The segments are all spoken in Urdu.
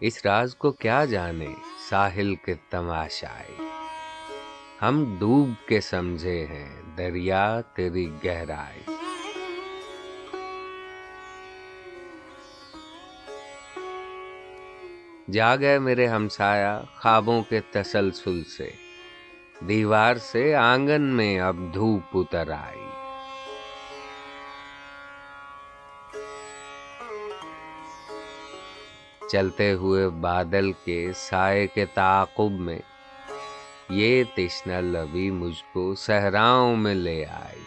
اس راز کو کیا جانے؟ ساحل کے تماشائی ہم ڈوب کے سمجھے ہیں، دریا تیری گہرائی جا گئے میرے ہمسایا خوابوں کے تسلسل سے۔ دیوار سے آنگن میں اب دھوپ اتر آئی۔ چلتے ہوئے بادل کے سائے کے تعاقب میں یہ تشنا لبی مجھ کو صحراؤں میں لے آئی۔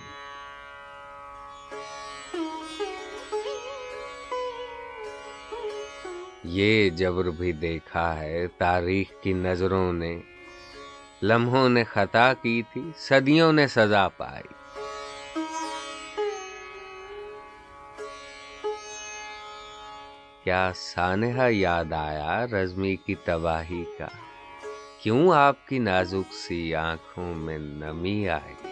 یہ جبر بھی دیکھا ہے، تاریخ کی نظروں نے، لمحوں نے خطا کی تھی، صدیوں نے سزا پائی۔ کیا سانحہ یاد آیا رزمی کی تباہی کا؟ کیوں آپ کی نازک سی آنکھوں میں نمی آئی؟